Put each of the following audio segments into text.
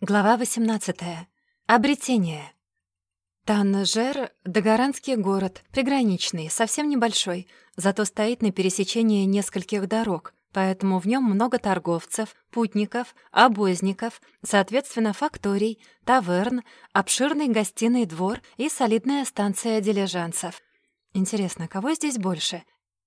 Глава 18. Обретение. Танжер — Дагоранский город, приграничный, совсем небольшой, зато стоит на пересечении нескольких дорог, поэтому в нем много торговцев, путников, обозников, соответственно, факторий, таверн, обширный гостиный двор и солидная станция дилижансов. Интересно, кого здесь больше?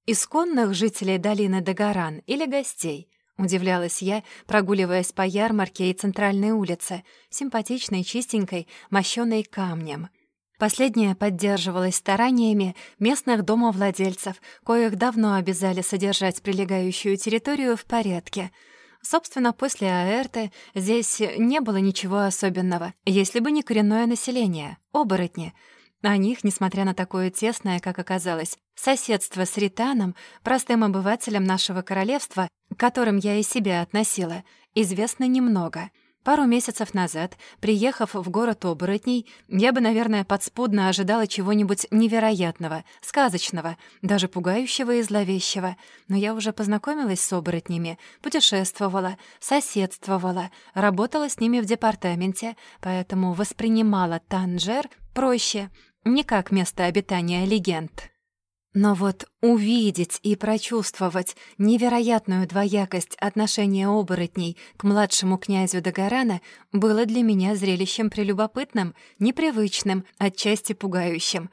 Исконных жителей долины Дагоран или гостей — Удивлялась я, прогуливаясь по ярмарке и центральной улице, симпатичной, чистенькой, мощёной камнем. Последняя поддерживалась стараниями местных домовладельцев, коих давно обязали содержать прилегающую территорию в порядке. Собственно, после Аэрты здесь не было ничего особенного, если бы не коренное население — оборотни — о них, несмотря на такое тесное, как оказалось, соседство с Ританом, простым обывателям нашего королевства, к которым я и себя относила, известно немного. Пару месяцев назад, приехав в город оборотней, я бы, наверное, подспудно ожидала чего-нибудь невероятного, сказочного, даже пугающего и зловещего. Но я уже познакомилась с оборотнями, путешествовала, соседствовала, работала с ними в департаменте, поэтому воспринимала Танжер проще — не как место обитания легенд. Но вот увидеть и прочувствовать невероятную двоякость отношения оборотней к младшему князю Дагорана было для меня зрелищем прелюбопытным, непривычным, отчасти пугающим.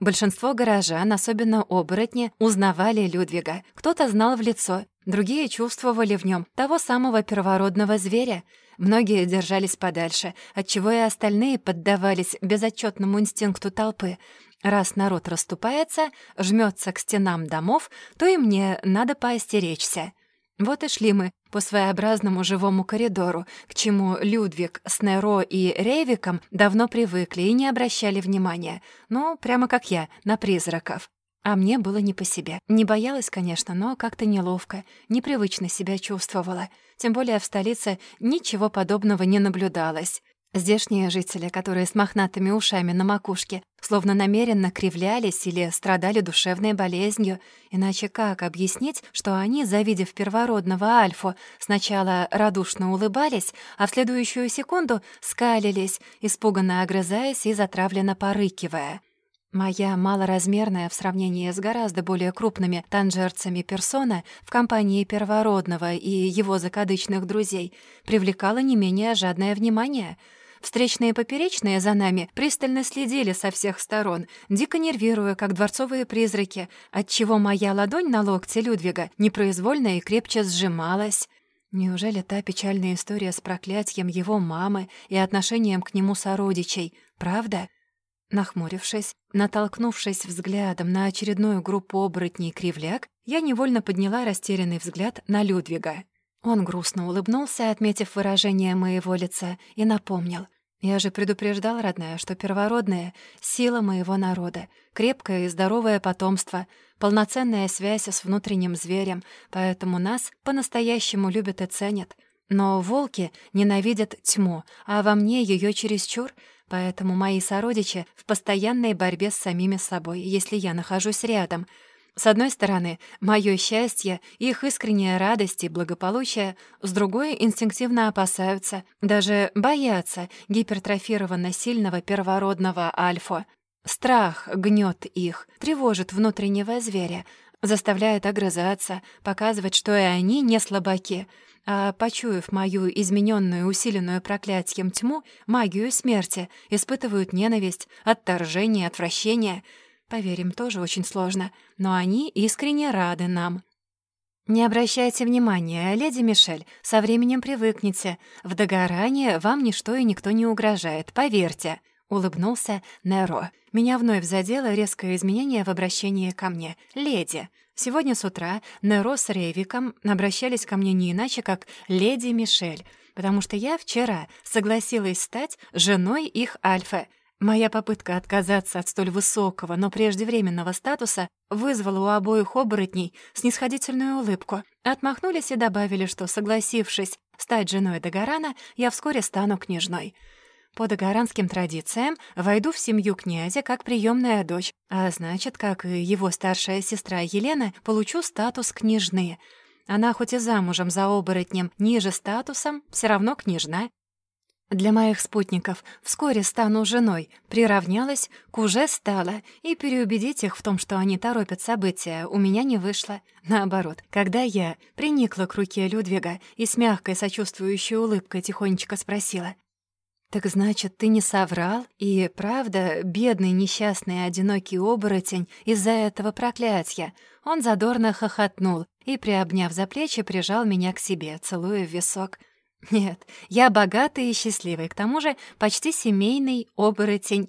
Большинство горожан, особенно оборотни, узнавали Людвига. Кто-то знал в лицо, другие чувствовали в нем того самого первородного зверя — Многие держались подальше, отчего и остальные поддавались безотчетному инстинкту толпы. Раз народ расступается, жмется к стенам домов, то и мне надо поостеречься. Вот и шли мы по своеобразному живому коридору, к чему Людвиг с Неро и Рейвиком давно привыкли и не обращали внимания. Ну, прямо как я, на призраков. А мне было не по себе. Не боялась, конечно, но как-то неловко, непривычно себя чувствовала. Тем более в столице ничего подобного не наблюдалось. Здешние жители, которые с мохнатыми ушами на макушке, словно намеренно кривлялись или страдали душевной болезнью, иначе как объяснить, что они, завидев первородного Альфу, сначала радушно улыбались, а в следующую секунду скалились, испуганно огрызаясь и затравленно порыкивая — Моя малоразмерная в сравнении с гораздо более крупными танжерцами персона в компании первородного и его закадычных друзей привлекала не менее жадное внимание. Встречные и поперечные за нами пристально следили со всех сторон, дико нервируя, как дворцовые призраки, отчего моя ладонь на локте Людвига непроизвольно и крепче сжималась. Неужели та печальная история с проклятием его мамы и отношением к нему сородичей — правда? Нахмурившись, натолкнувшись взглядом на очередную группу оборотней кривляк, я невольно подняла растерянный взгляд на Людвига. Он грустно улыбнулся, отметив выражение моего лица, и напомнил. «Я же предупреждал, родная, что первородная — сила моего народа, крепкое и здоровое потомство, полноценная связь с внутренним зверем, поэтому нас по-настоящему любят и ценят. Но волки ненавидят тьму, а во мне ее чересчур, Поэтому мои сородичи в постоянной борьбе с самими собой, если я нахожусь рядом. С одной стороны, мое счастье, их искренняя радость и благополучие, с другой — инстинктивно опасаются, даже боятся гипертрофированно сильного первородного альфа. Страх гнет их, тревожит внутреннего зверя, заставляет огрызаться, показывать, что и они не слабаки — а, почуяв мою измененную, усиленную проклятием тьму, магию смерти, испытывают ненависть, отторжение, отвращение. Поверим, тоже очень сложно, но они искренне рады нам. «Не обращайте внимания, леди Мишель, со временем привыкнете. В догорании вам ничто и никто не угрожает, поверьте», — улыбнулся Неро. Меня вновь задело резкое изменение в обращении ко мне. «Леди». Сегодня с утра Неро с Рейвиком обращались ко мне не иначе, как «Леди Мишель», потому что я вчера согласилась стать женой их Альфа. Моя попытка отказаться от столь высокого, но преждевременного статуса вызвала у обоих оборотней снисходительную улыбку. Отмахнулись и добавили, что, согласившись стать женой Дагорана, я вскоре стану княжной. По догоранским традициям войду в семью князя как приемная дочь, а значит, как и его старшая сестра Елена, получу статус княжны. Она хоть и замужем за оборотнем ниже статусом, все равно княжна. для моих спутников вскоре стану женой, приравнялась к уже стала, и переубедить их в том, что они торопят события, у меня не вышло. Наоборот, когда я приникла к руке Людвига и с мягкой сочувствующей улыбкой тихонечко спросила, «Так значит, ты не соврал? И правда, бедный, несчастный, одинокий оборотень из-за этого проклятия?» Он задорно хохотнул и, приобняв за плечи, прижал меня к себе, целуя в висок — нет, я богатый и счастливый, к тому же почти семейный оборотень.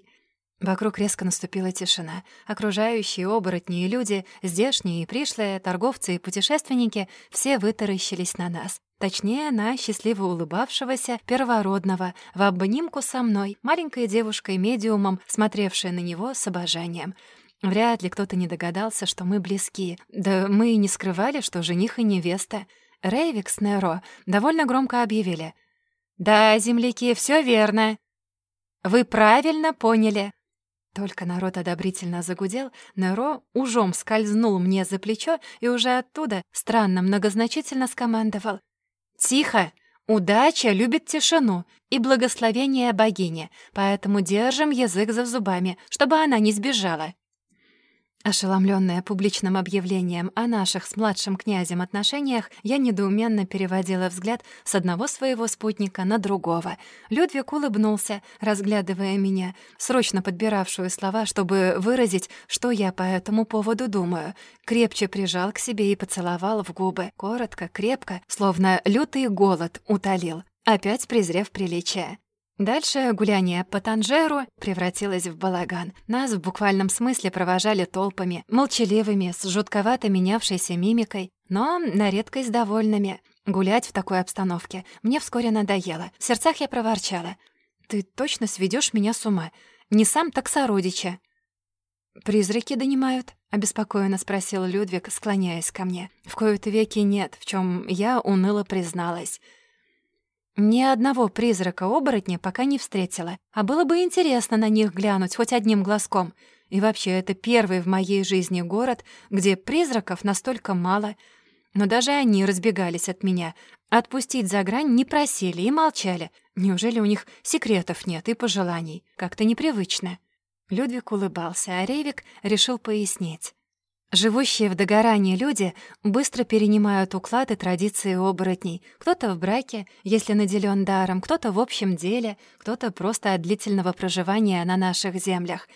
Вокруг резко наступила тишина. Окружающие оборотни и люди, здешние и пришлые, торговцы и путешественники, все вытаращились на нас. Точнее, на счастливо улыбавшегося первородного, в обнимку со мной, маленькой девушкой-медиумом, смотревшей на него с обожанием. Вряд ли кто-то не догадался, что мы близки. Да мы и не скрывали, что жених и невеста — Рейвик с Неро довольно громко объявили. «Да, земляки, все верно. Вы правильно поняли». Только народ одобрительно загудел, Неро ужом скользнул мне за плечо и уже оттуда странно многозначительно скомандовал. «Тихо! Удача любит тишину и благословение богини, поэтому держим язык за зубами, чтобы она не сбежала». Ошеломленная публичным объявлением о наших с младшим князем отношениях, я недоуменно переводила взгляд с одного своего спутника на другого. Людвиг улыбнулся, разглядывая меня, срочно подбиравшую слова, чтобы выразить, что я по этому поводу думаю. Крепче прижал к себе и поцеловал в губы. Коротко, крепко, словно лютый голод утолил, опять презрев приличие. Дальше гуляние по Танжеру превратилось в балаган. Нас в буквальном смысле провожали толпами, молчаливыми, с жутковато менявшейся мимикой, но на редкость довольными. Гулять в такой обстановке мне вскоре надоело. В сердцах я проворчала. «Ты точно сведешь меня с ума? Не сам, так сородича». «Призраки донимают?» — обеспокоенно спросил Людвиг, склоняясь ко мне. «В кои-то веки нет, в чем я уныло призналась». Ни одного призрака-оборотня пока не встретила, а было бы интересно на них глянуть хоть одним глазком. И вообще, это первый в моей жизни город, где призраков настолько мало. Но даже они разбегались от меня. Отпустить за грань не просили и молчали. Неужели у них секретов нет и пожеланий? Как-то непривычно. Людвиг улыбался, а Рейвик решил пояснить. Живущие в догорании люди быстро перенимают уклад и традиции оборотней. Кто-то в браке, если наделен даром, кто-то в общем деле, кто-то просто от длительного проживания на наших землях.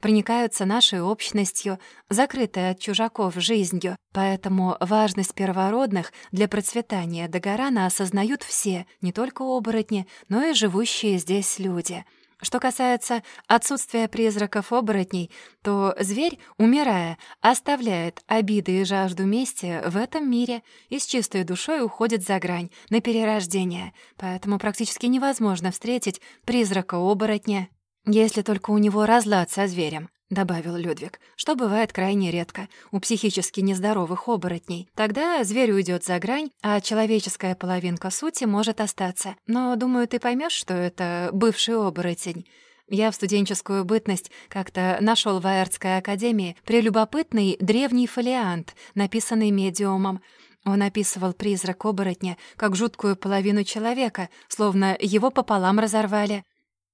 Проникаются нашей общностью, закрытой от чужаков жизнью. Поэтому важность первородных для процветания Дагорана осознают все, не только оборотни, но и живущие здесь люди — что касается отсутствия призраков-оборотней, то зверь, умирая, оставляет обиды и жажду мести в этом мире и с чистой душой уходит за грань, на перерождение, поэтому практически невозможно встретить призрака-оборотня, если только у него разлад со зверем добавил Людвиг, что бывает крайне редко у психически нездоровых оборотней. Тогда зверь уйдет за грань, а человеческая половинка сути может остаться. Но, думаю, ты поймешь, что это бывший оборотень. Я в студенческую бытность как-то нашел в Аэртской академии прелюбопытный древний фолиант, написанный медиумом. Он описывал призрак оборотня как жуткую половину человека, словно его пополам разорвали.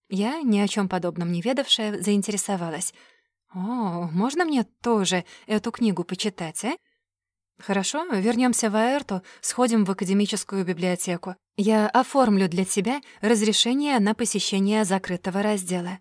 Я, ни о чем подобном не ведавшая, заинтересовалась — «О, можно мне тоже эту книгу почитать, а?» «Хорошо, вернемся в Аэрту, сходим в академическую библиотеку. Я оформлю для тебя разрешение на посещение закрытого раздела».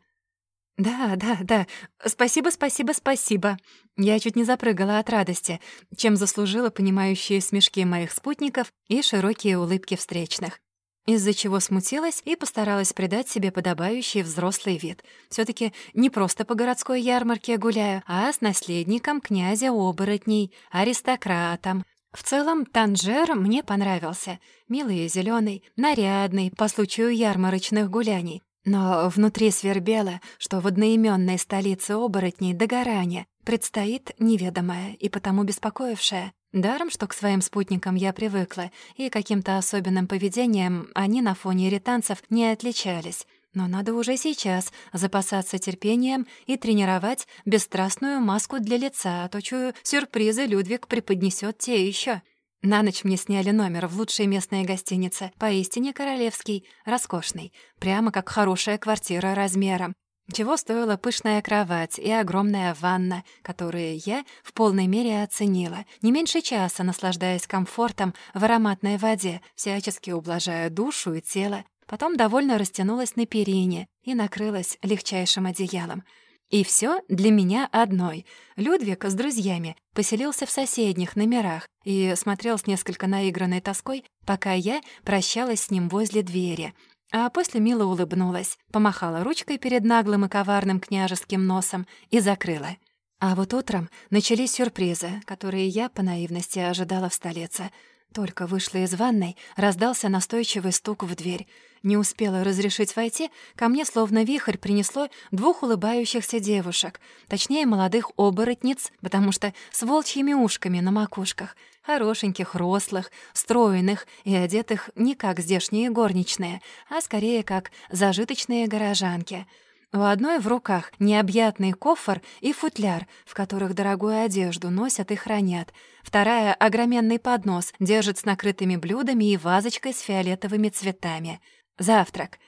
«Да, да, да. Спасибо, спасибо, спасибо». Я чуть не запрыгала от радости, чем заслужила понимающие смешки моих спутников и широкие улыбки встречных из-за чего смутилась и постаралась придать себе подобающий взрослый вид. все таки не просто по городской ярмарке гуляю, а с наследником князя оборотней, аристократом. В целом, Танжер мне понравился. Милый и зелёный, нарядный по случаю ярмарочных гуляний. Но внутри свербело, что в одноименной столице оборотней Догоране предстоит неведомое и потому беспокоившее. Даром, что к своим спутникам я привыкла, и каким-то особенным поведением они на фоне ританцев не отличались. Но надо уже сейчас запасаться терпением и тренировать бесстрастную маску для лица, а то, чую, сюрпризы Людвиг преподнесет те еще. На ночь мне сняли номер в лучшей местной гостинице, поистине королевский, роскошный, прямо как хорошая квартира размером. Чего стоила пышная кровать и огромная ванна, которые я в полной мере оценила, не меньше часа наслаждаясь комфортом в ароматной воде, всячески ублажая душу и тело. Потом довольно растянулась на перине и накрылась легчайшим одеялом. И все для меня одной. Людвиг с друзьями поселился в соседних номерах и смотрел с несколько наигранной тоской, пока я прощалась с ним возле двери, а после мило улыбнулась, помахала ручкой перед наглым и коварным княжеским носом и закрыла. А вот утром начались сюрпризы, которые я по наивности ожидала в столице. Только вышла из ванной, раздался настойчивый стук в дверь. Не успела разрешить войти, ко мне словно вихрь принесло двух улыбающихся девушек, точнее, молодых оборотниц, потому что с волчьими ушками на макушках, хорошеньких, рослых, стройных и одетых не как здешние горничные, а скорее как зажиточные горожанки — у одной в руках необъятный кофр и футляр, в которых дорогую одежду носят и хранят. Вторая — огроменный поднос, держит с накрытыми блюдами и вазочкой с фиолетовыми цветами. Завтрак.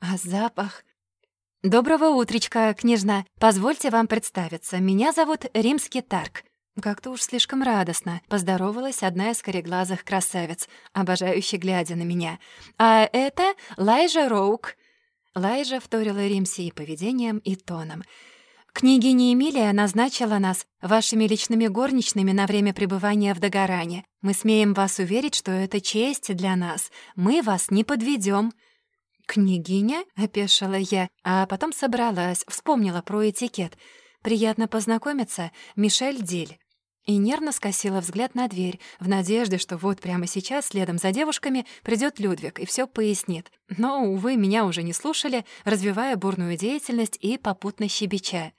А запах... «Доброго утречка, княжна. Позвольте вам представиться. Меня зовут Римский Тарк». Как-то уж слишком радостно поздоровалась одна из кореглазых красавиц, обожающе глядя на меня. «А это Лайжа Роук». Лайжа вторила Римси и поведением, и тоном. «Княгиня Эмилия назначила нас вашими личными горничными на время пребывания в Дагоране. Мы смеем вас уверить, что это честь для нас. Мы вас не подведем. «Княгиня?» — опешила я, а потом собралась, вспомнила про этикет. «Приятно познакомиться, Мишель Диль» и нервно скосила взгляд на дверь, в надежде, что вот прямо сейчас следом за девушками придет Людвиг и все пояснит. Но, увы, меня уже не слушали, развивая бурную деятельность и попутно щебеча.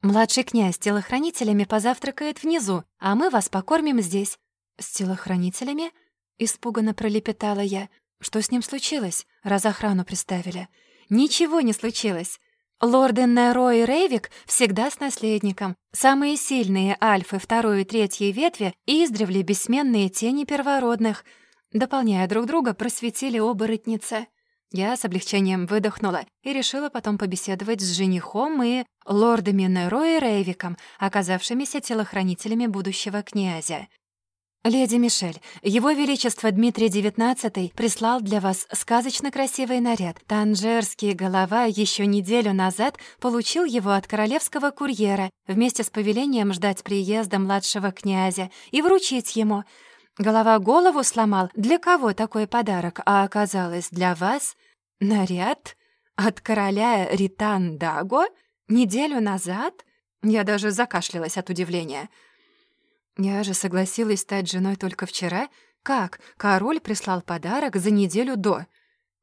«Младший князь с телохранителями позавтракает внизу, а мы вас покормим здесь». «С телохранителями?» — испуганно пролепетала я. «Что с ним случилось, раз охрану приставили?» «Ничего не случилось. Лорды Неро и Рейвик всегда с наследником. Самые сильные альфы второй и третьей ветви издревле бессменные тени первородных. Дополняя друг друга, просветили оборотницы. Я с облегчением выдохнула и решила потом побеседовать с женихом и лордами Неро и Рейвиком, оказавшимися телохранителями будущего князя. «Леди Мишель, Его Величество Дмитрий XIX прислал для вас сказочно красивый наряд. Танжерский голова еще неделю назад получил его от королевского курьера вместе с повелением ждать приезда младшего князя и вручить ему. Голова голову сломал. Для кого такой подарок? А оказалось, для вас наряд от короля Ритан Даго неделю назад?» Я даже закашлялась от удивления — я же согласилась стать женой только вчера. Как? Король прислал подарок за неделю до.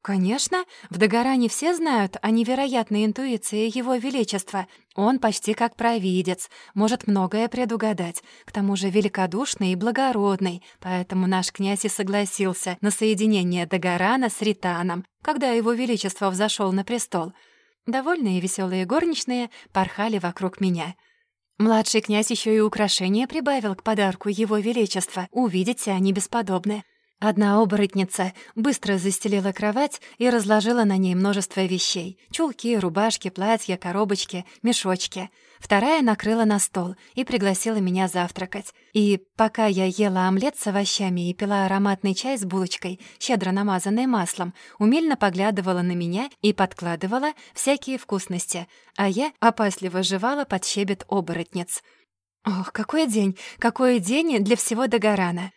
Конечно, в Дагоране все знают о невероятной интуиции Его Величества. Он почти как провидец, может многое предугадать. К тому же великодушный и благородный, поэтому наш князь и согласился на соединение Дагорана с Ританом, когда Его Величество взошел на престол. Довольные и веселые горничные порхали вокруг меня — Младший князь еще и украшения прибавил к подарку его величества. Увидите, они бесподобны. Одна оборотница быстро застелила кровать и разложила на ней множество вещей — чулки, рубашки, платья, коробочки, мешочки. Вторая накрыла на стол и пригласила меня завтракать. И пока я ела омлет с овощами и пила ароматный чай с булочкой, щедро намазанной маслом, умельно поглядывала на меня и подкладывала всякие вкусности, а я опасливо жевала под щебет оборотниц. Ох, какой день, какой день для всего Дагорана!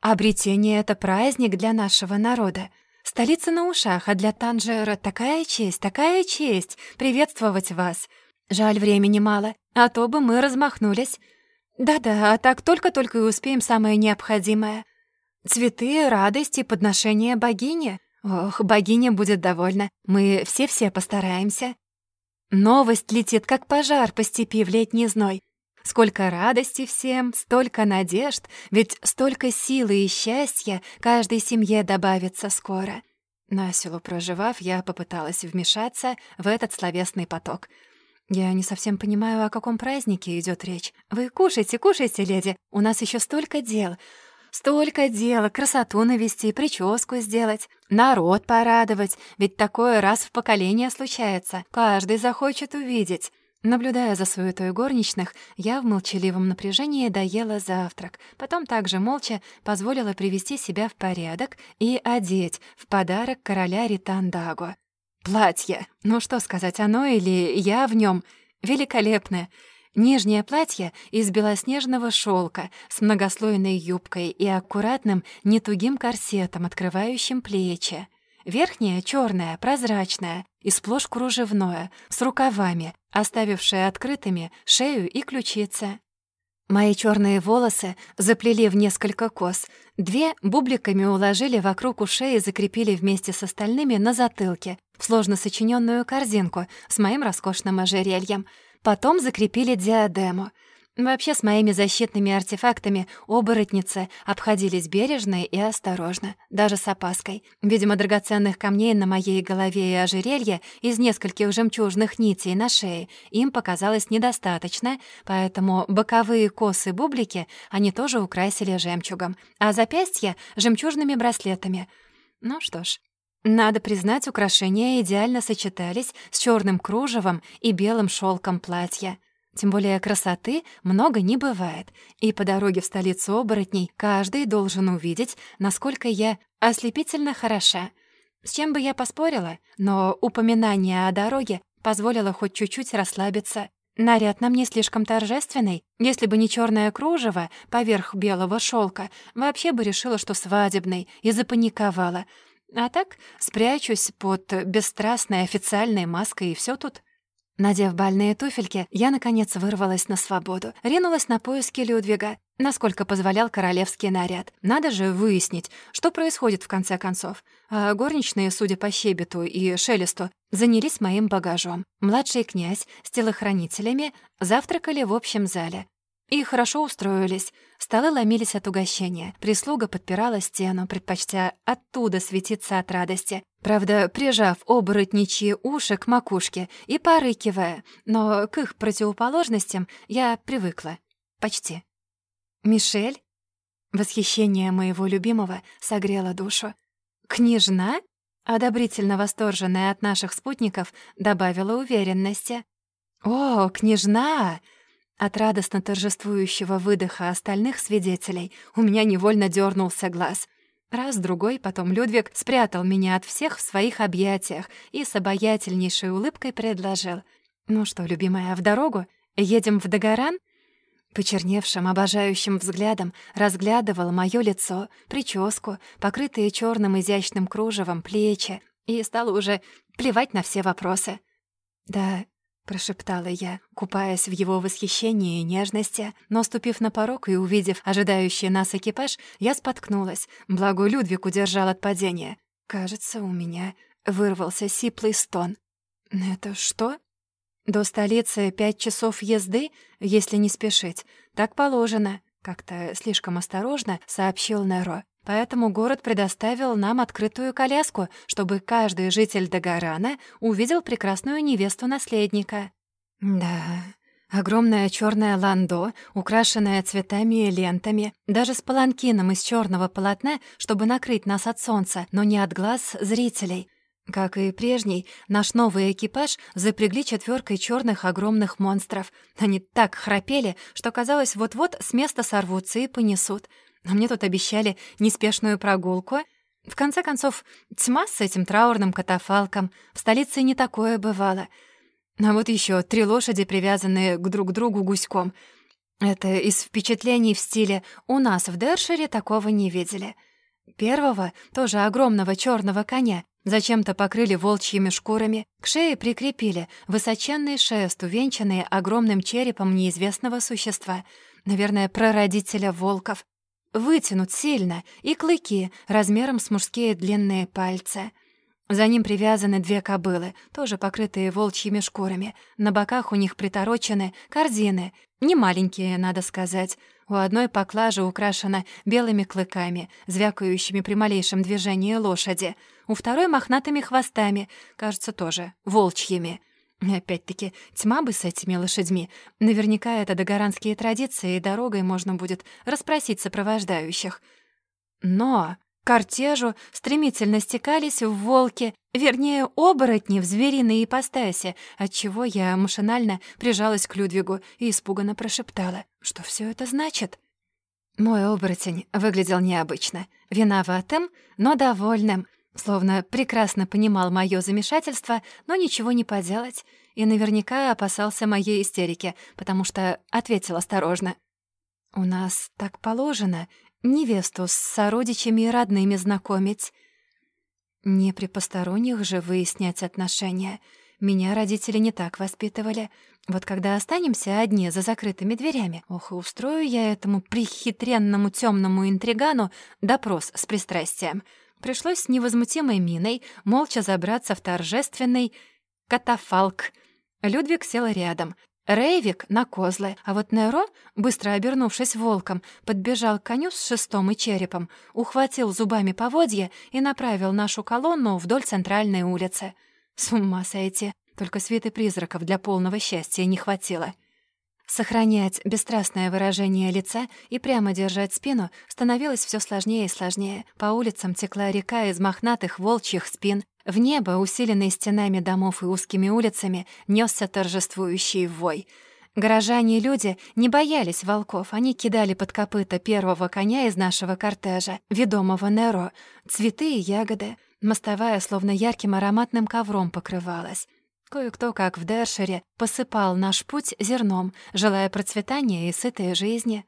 Обретение — это праздник для нашего народа. Столица на ушах, а для Танжера такая честь, такая честь приветствовать вас. Жаль, времени мало, а то бы мы размахнулись. Да-да, а так только-только и успеем самое необходимое. Цветы, радость и подношение богине. Ох, богиня будет довольна. Мы все-все постараемся. Новость летит, как пожар по степи в летний зной. Сколько радости всем, столько надежд, ведь столько силы и счастья каждой семье добавится скоро. Насилу проживав, я попыталась вмешаться в этот словесный поток. Я не совсем понимаю, о каком празднике идет речь. Вы кушайте, кушайте, леди, у нас еще столько дел. Столько дела, красоту навести, прическу сделать, народ порадовать, ведь такое раз в поколение случается, каждый захочет увидеть. Наблюдая за суетой горничных, я в молчаливом напряжении доела завтрак, потом также молча позволила привести себя в порядок и одеть в подарок короля Ритандаго. Платье, ну что сказать, оно или я в нем великолепное. Нижнее платье из белоснежного шелка с многослойной юбкой и аккуратным нетугим корсетом, открывающим плечи. Верхнее черное, прозрачное и сплошь кружевное, с рукавами, оставившее открытыми шею и ключицы. Мои черные волосы заплели в несколько кос, две бубликами уложили вокруг ушей и закрепили вместе с остальными на затылке, в сложно сочиненную корзинку с моим роскошным ожерельем. Потом закрепили диадему — Вообще с моими защитными артефактами оборотницы обходились бережно и осторожно, даже с опаской. Видимо, драгоценных камней на моей голове и ожерелье из нескольких жемчужных нитей на шее им показалось недостаточно, поэтому боковые косы-бублики они тоже украсили жемчугом, а запястья — жемчужными браслетами. Ну что ж, надо признать, украшения идеально сочетались с черным кружевом и белым шелком платья. Тем более красоты много не бывает, и по дороге в столицу оборотней каждый должен увидеть, насколько я ослепительно хороша. С чем бы я поспорила, но упоминание о дороге позволило хоть чуть-чуть расслабиться. Наряд на мне слишком торжественный. Если бы не черное кружево поверх белого шелка, вообще бы решила, что свадебный, и запаниковала. А так спрячусь под бесстрастной официальной маской, и все тут. Надев бальные туфельки, я, наконец, вырвалась на свободу. Ринулась на поиски Людвига, насколько позволял королевский наряд. Надо же выяснить, что происходит в конце концов. А горничные, судя по щебету и шелесту, занялись моим багажом. Младший князь с телохранителями завтракали в общем зале. И хорошо устроились. Столы ломились от угощения. Прислуга подпирала стену, предпочтя оттуда светиться от радости. Правда, прижав оборотничьи уши к макушке и порыкивая, но к их противоположностям я привыкла. Почти. «Мишель?» Восхищение моего любимого согрело душу. «Княжна?» Одобрительно восторженная от наших спутников добавила уверенности. «О, княжна!» От радостно торжествующего выдоха остальных свидетелей у меня невольно дернулся глаз. Раз, другой, потом Людвиг спрятал меня от всех в своих объятиях и с обаятельнейшей улыбкой предложил. «Ну что, любимая, в дорогу? Едем в Дагоран?» Почерневшим, обожающим взглядом разглядывал моё лицо, прическу, покрытые черным изящным кружевом плечи, и стал уже плевать на все вопросы. «Да — прошептала я, купаясь в его восхищении и нежности, но, ступив на порог и увидев ожидающий нас экипаж, я споткнулась, благо Людвиг удержал от падения. Кажется, у меня вырвался сиплый стон. «Это что?» «До столицы пять часов езды, если не спешить. Так положено», — как-то слишком осторожно сообщил Неро. Поэтому город предоставил нам открытую коляску, чтобы каждый житель Дагорана увидел прекрасную невесту наследника. Да, огромное черное ландо, украшенное цветами и лентами, даже с паланкином из черного полотна, чтобы накрыть нас от солнца, но не от глаз зрителей. Как и прежний, наш новый экипаж запрягли четверкой черных огромных монстров. Они так храпели, что казалось, вот-вот с места сорвутся и понесут — а мне тут обещали неспешную прогулку. В конце концов, тьма с этим траурным катафалком. В столице не такое бывало. А вот еще три лошади, привязанные к друг другу гуськом. Это из впечатлений в стиле «у нас в Дершере такого не видели». Первого, тоже огромного черного коня, зачем-то покрыли волчьими шкурами, к шее прикрепили высоченный шест, увенчанный огромным черепом неизвестного существа, наверное, прародителя волков вытянут сильно, и клыки размером с мужские длинные пальцы. За ним привязаны две кобылы, тоже покрытые волчьими шкурами. На боках у них приторочены корзины, не маленькие, надо сказать. У одной поклажа украшена белыми клыками, звякающими при малейшем движении лошади. У второй — мохнатыми хвостами, кажется, тоже волчьими — Опять-таки, тьма бы с этими лошадьми. Наверняка это догоранские традиции, и дорогой можно будет расспросить сопровождающих. Но к кортежу стремительно стекались в волки, вернее, оборотни в звериной ипостаси, отчего я машинально прижалась к Людвигу и испуганно прошептала, что все это значит. Мой оборотень выглядел необычно, виноватым, но довольным, словно прекрасно понимал моё замешательство, но ничего не поделать, и наверняка опасался моей истерики, потому что ответил осторожно. «У нас так положено невесту с сородичами и родными знакомить. Не при посторонних же выяснять отношения. Меня родители не так воспитывали. Вот когда останемся одни за закрытыми дверями, ох, устрою я этому прихитренному темному интригану допрос с пристрастием. Пришлось с невозмутимой миной молча забраться в торжественный катафалк. Людвиг сел рядом, Рейвик на козлы, а вот Неро, быстро обернувшись волком, подбежал к коню с шестом и черепом, ухватил зубами поводья и направил нашу колонну вдоль центральной улицы. С ума сойти, только свиты призраков для полного счастья не хватило. Сохранять бесстрастное выражение лица и прямо держать спину становилось все сложнее и сложнее. По улицам текла река из мохнатых волчьих спин, в небо, усиленное стенами домов и узкими улицами, несся торжествующий вой. Горожане и люди не боялись волков, они кидали под копыта первого коня из нашего кортежа, ведомого Неро, цветы и ягоды. Мостовая словно ярким ароматным ковром покрывалась. Кое-кто, как в Дершере, посыпал наш путь зерном, желая процветания и сытой жизни.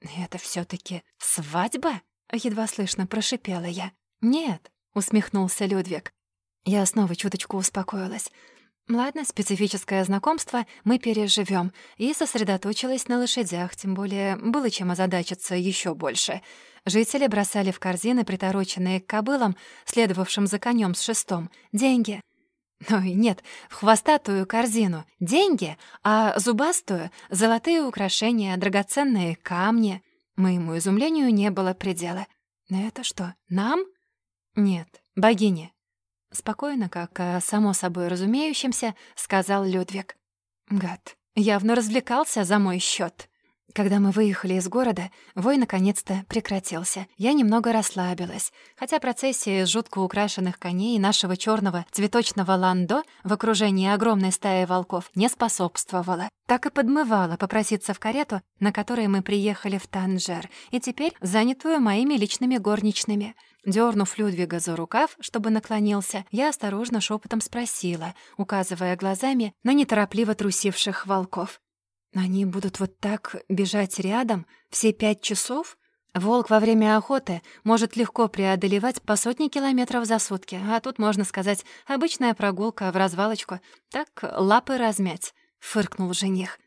«Это все таки свадьба?» — едва слышно прошипела я. «Нет», — усмехнулся Людвиг. Я снова чуточку успокоилась. Ладно, специфическое знакомство мы переживем, и сосредоточилась на лошадях, тем более было чем озадачиться еще больше. Жители бросали в корзины, притороченные к кобылам, следовавшим за конем с шестом, деньги. Ой, нет, в хвостатую корзину деньги, а зубастую — золотые украшения, драгоценные камни. Моему изумлению не было предела. Это что, нам? Нет, богине. Спокойно, как о само собой разумеющемся, сказал Людвиг. Гад, явно развлекался за мой счет. Когда мы выехали из города, вой наконец-то прекратился. Я немного расслабилась, хотя процессия жутко украшенных коней нашего черного цветочного ландо в окружении огромной стаи волков не способствовала. Так и подмывала попроситься в карету, на которой мы приехали в Танжер, и теперь занятую моими личными горничными. Дёрнув Людвига за рукав, чтобы наклонился, я осторожно шепотом спросила, указывая глазами на неторопливо трусивших волков. Они будут вот так бежать рядом все пять часов? Волк во время охоты может легко преодолевать по сотни километров за сутки, а тут, можно сказать, обычная прогулка в развалочку. Так лапы размять, — фыркнул жених.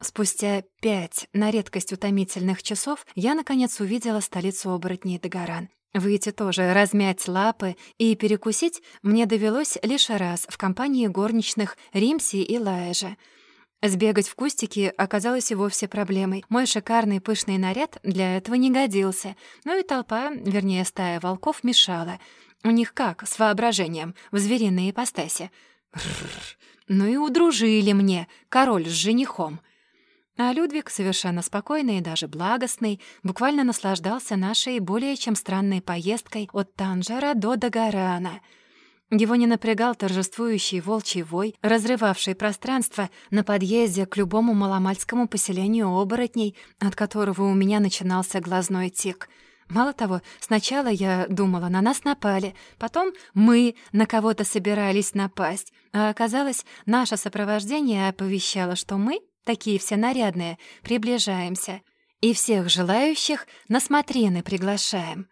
Спустя пять на редкость утомительных часов я, наконец, увидела столицу оборотней Дагоран. Выйти тоже, размять лапы и перекусить мне довелось лишь раз в компании горничных Римси и Лаэжа — Сбегать в кустики оказалось и вовсе проблемой. Мой шикарный пышный наряд для этого не годился. Ну и толпа, вернее, стая волков мешала. У них как, с воображением, в звериной ипостаси. Ну и удружили мне, король с женихом. А Людвиг, совершенно спокойный и даже благостный, буквально наслаждался нашей более чем странной поездкой от Танжера до Дагарана — его не напрягал торжествующий волчий вой, разрывавший пространство на подъезде к любому маломальскому поселению оборотней, от которого у меня начинался глазной тик. Мало того, сначала я думала, на нас напали, потом мы на кого-то собирались напасть, а оказалось, наше сопровождение оповещало, что мы, такие все нарядные, приближаемся, и всех желающих на смотрины приглашаем.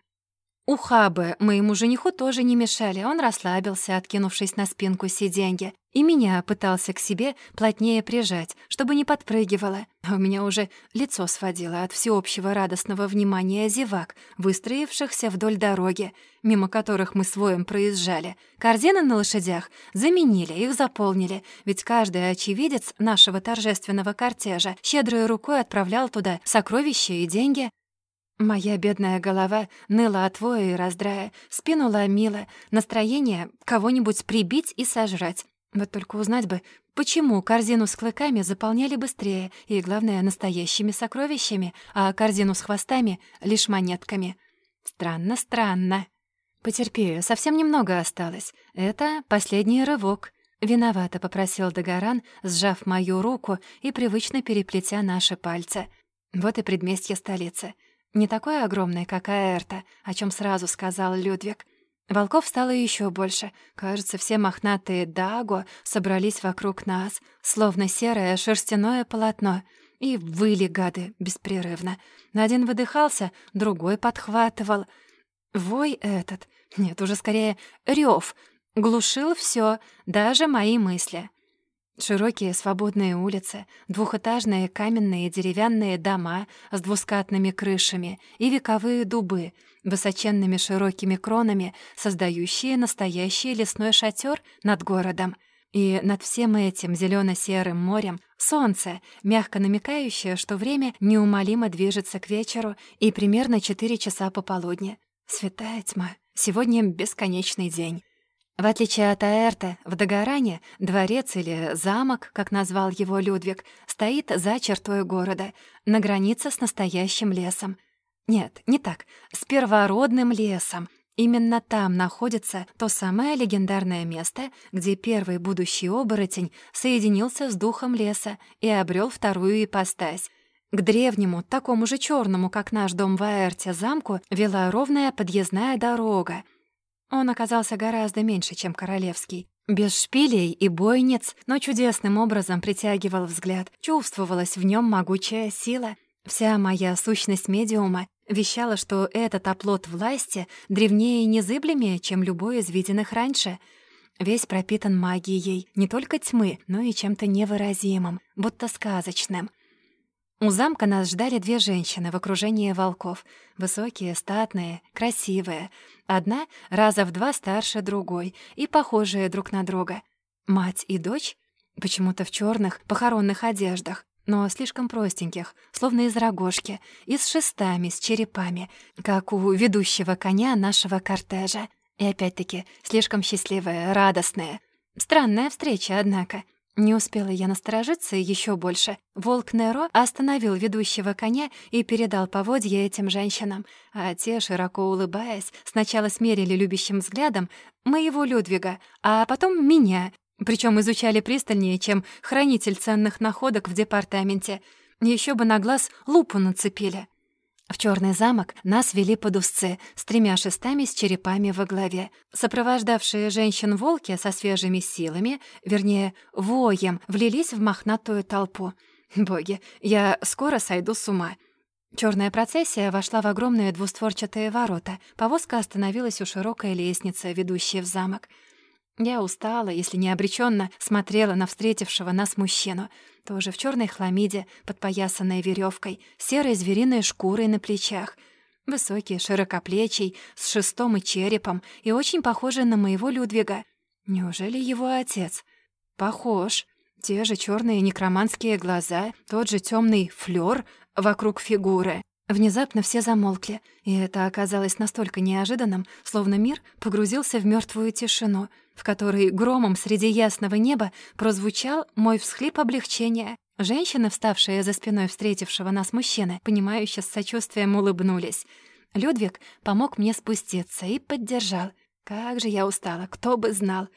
Ухабы моему жениху тоже не мешали, он расслабился, откинувшись на спинку сиденья, и меня пытался к себе плотнее прижать, чтобы не подпрыгивало. А у меня уже лицо сводило от всеобщего радостного внимания зевак, выстроившихся вдоль дороги, мимо которых мы своем проезжали. Корзины на лошадях заменили, их заполнили, ведь каждый очевидец нашего торжественного кортежа щедрой рукой отправлял туда сокровища и деньги, Моя бедная голова ныла от воя и раздрая, спину ломила, настроение кого-нибудь прибить и сожрать. Вот только узнать бы, почему корзину с клыками заполняли быстрее и, главное, настоящими сокровищами, а корзину с хвостами — лишь монетками. Странно, странно. Потерпи, совсем немного осталось. Это последний рывок. Виновато попросил Дагоран, сжав мою руку и привычно переплетя наши пальцы. Вот и предместье столицы. Не такое огромное, как Аэрта, о чем сразу сказал Людвиг. Волков стало еще больше. Кажется, все мохнатые даго собрались вокруг нас, словно серое шерстяное полотно, и выли гады беспрерывно. Один выдыхался, другой подхватывал. Вой этот, нет, уже скорее рев, глушил все, даже мои мысли. Широкие свободные улицы, двухэтажные каменные деревянные дома с двускатными крышами и вековые дубы, высоченными широкими кронами, создающие настоящий лесной шатер над городом. И над всем этим зелено серым морем солнце, мягко намекающее, что время неумолимо движется к вечеру и примерно 4 часа пополудни. Святая тьма. Сегодня бесконечный день. В отличие от Аэрта, в Дагоране дворец или замок, как назвал его Людвиг, стоит за чертой города, на границе с настоящим лесом. Нет, не так, с первородным лесом. Именно там находится то самое легендарное место, где первый будущий оборотень соединился с духом леса и обрел вторую ипостась. К древнему, такому же черному, как наш дом в Аэрте, замку вела ровная подъездная дорога — он оказался гораздо меньше, чем королевский. Без шпилей и бойниц, но чудесным образом притягивал взгляд. Чувствовалась в нем могучая сила. Вся моя сущность медиума вещала, что этот оплот власти древнее и незыблемее, чем любой из виденных раньше. Весь пропитан магией, не только тьмы, но и чем-то невыразимым, будто сказочным. У замка нас ждали две женщины в окружении волков. Высокие, статные, красивые. Одна раза в два старше другой и похожие друг на друга. Мать и дочь почему-то в черных похоронных одеждах, но слишком простеньких, словно из рогожки, и с шестами, с черепами, как у ведущего коня нашего кортежа. И опять-таки слишком счастливые, радостные. Странная встреча, однако — не успела я насторожиться еще больше. Волк Неро остановил ведущего коня и передал поводья этим женщинам, а те, широко улыбаясь, сначала смерили любящим взглядом моего Людвига, а потом меня, причем изучали пристальнее, чем хранитель ценных находок в департаменте. Еще бы на глаз лупу нацепили. В черный замок нас вели под узцы с тремя шестами с черепами во главе. Сопровождавшие женщин-волки со свежими силами, вернее, воем, влились в мохнатую толпу. Боги, я скоро сойду с ума. Черная процессия вошла в огромные двустворчатые ворота. Повозка остановилась у широкой лестницы, ведущей в замок. Я устала, если не обреченно, смотрела на встретившего нас мужчину. Тоже в черной хламиде, подпоясанной веревкой, серой звериной шкурой на плечах. Высокий, широкоплечий, с шестом и черепом, и очень похожий на моего Людвига. Неужели его отец? Похож. Те же черные некроманские глаза, тот же темный флёр вокруг фигуры. Внезапно все замолкли, и это оказалось настолько неожиданным, словно мир погрузился в мертвую тишину, в которой громом среди ясного неба прозвучал мой всхлип облегчения. Женщины, вставшие за спиной встретившего нас мужчины, понимающе с сочувствием улыбнулись. Людвиг помог мне спуститься и поддержал. Как же я устала, кто бы знал.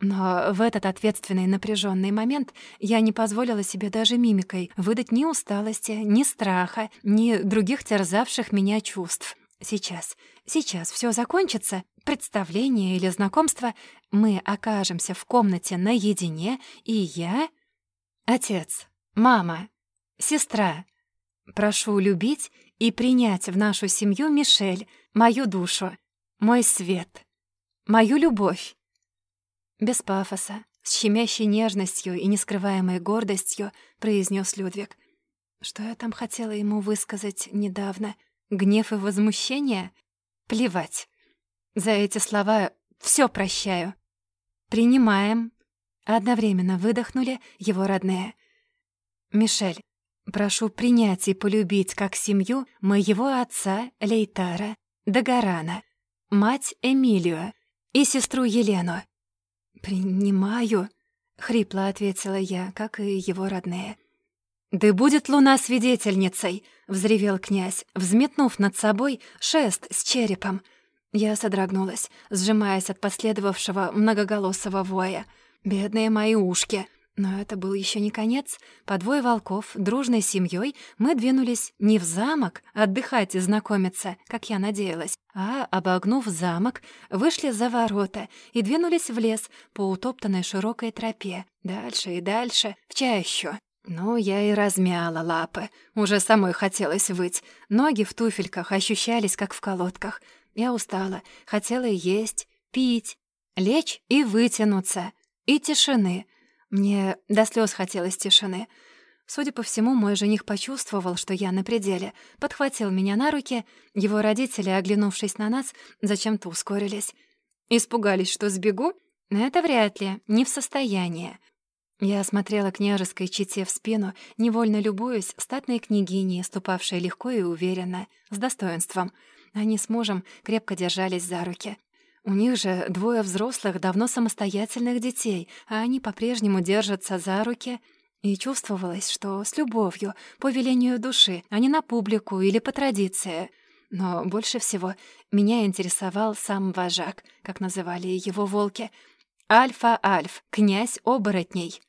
Но в этот ответственный напряженный момент я не позволила себе даже мимикой выдать ни усталости, ни страха, ни других терзавших меня чувств. Сейчас, сейчас все закончится, представление или знакомство, мы окажемся в комнате наедине, и я... Отец, мама, сестра. Прошу любить и принять в нашу семью Мишель, мою душу, мой свет, мою любовь. Без пафоса, с щемящей нежностью и нескрываемой гордостью произнес Людвиг. Что я там хотела ему высказать недавно? Гнев и возмущение? Плевать. За эти слова все прощаю. Принимаем. Одновременно выдохнули его родные. Мишель, прошу принять и полюбить как семью моего отца Лейтара, Дагорана, мать Эмилию и сестру Елену. «Принимаю», — хрипло ответила я, как и его родные. «Да будет луна свидетельницей!» — взревел князь, взметнув над собой шест с черепом. Я содрогнулась, сжимаясь от последовавшего многоголосого воя. «Бедные мои ушки!» Но это был еще не конец. По двое волков, дружной семьей мы двинулись не в замок отдыхать и знакомиться, как я надеялась, а, обогнув замок, вышли за ворота и двинулись в лес по утоптанной широкой тропе. Дальше и дальше, в чащу. Ну, я и размяла лапы. Уже самой хотелось выть. Ноги в туфельках ощущались, как в колодках. Я устала, хотела есть, пить, лечь и вытянуться. И тишины — мне до слез хотелось тишины. Судя по всему, мой жених почувствовал, что я на пределе, подхватил меня на руки, его родители, оглянувшись на нас, зачем-то ускорились. Испугались, что сбегу? Это вряд ли, не в состоянии. Я смотрела княжеской чете в спину, невольно любуясь статной княгиней, ступавшей легко и уверенно, с достоинством. Они с мужем крепко держались за руки. У них же двое взрослых, давно самостоятельных детей, а они по-прежнему держатся за руки. И чувствовалось, что с любовью, по велению души, а не на публику или по традиции. Но больше всего меня интересовал сам вожак, как называли его волки. Альфа-Альф, князь оборотней.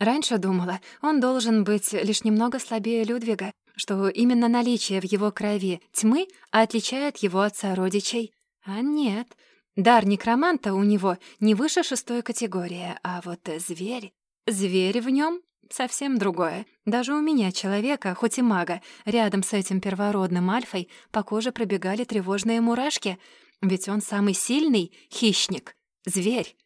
Раньше думала, он должен быть лишь немного слабее Людвига, что именно наличие в его крови тьмы отличает его от сородичей. А нет — Дар некроманта у него не выше шестой категории, а вот зверь... Зверь в нем совсем другое. Даже у меня, человека, хоть и мага, рядом с этим первородным альфой по коже пробегали тревожные мурашки, ведь он самый сильный хищник, зверь.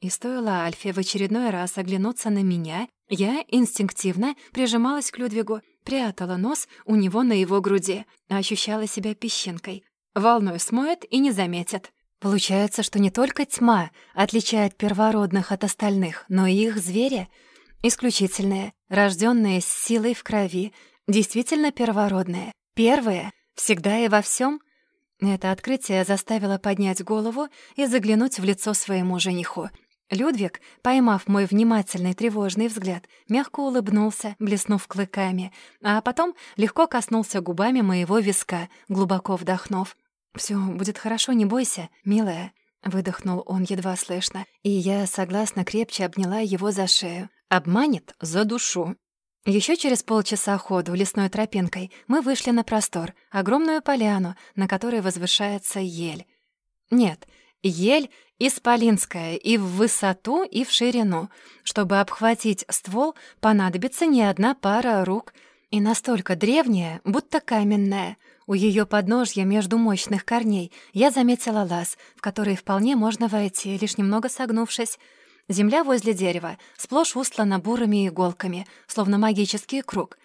И стоило Альфе в очередной раз оглянуться на меня, я инстинктивно прижималась к Людвигу, прятала нос у него на его груди, ощущала себя песчинкой. Волной смоет и не заметит. Получается, что не только тьма отличает первородных от остальных, но и их звери — исключительные, рожденные с силой в крови, действительно первородные, первые, всегда и во всем. Это открытие заставило поднять голову и заглянуть в лицо своему жениху. Людвиг, поймав мой внимательный тревожный взгляд, мягко улыбнулся, блеснув клыками, а потом легко коснулся губами моего виска, глубоко вдохнув. Все будет хорошо, не бойся, милая», — выдохнул он едва слышно, и я согласно крепче обняла его за шею. «Обманет за душу». Еще через полчаса ходу лесной тропинкой мы вышли на простор, огромную поляну, на которой возвышается ель. Нет, ель исполинская и в высоту, и в ширину. Чтобы обхватить ствол, понадобится не одна пара рук, и настолько древняя, будто каменная — у ее подножья между мощных корней я заметила лаз, в который вполне можно войти, лишь немного согнувшись. Земля возле дерева сплошь устлана бурыми иголками, словно магический круг.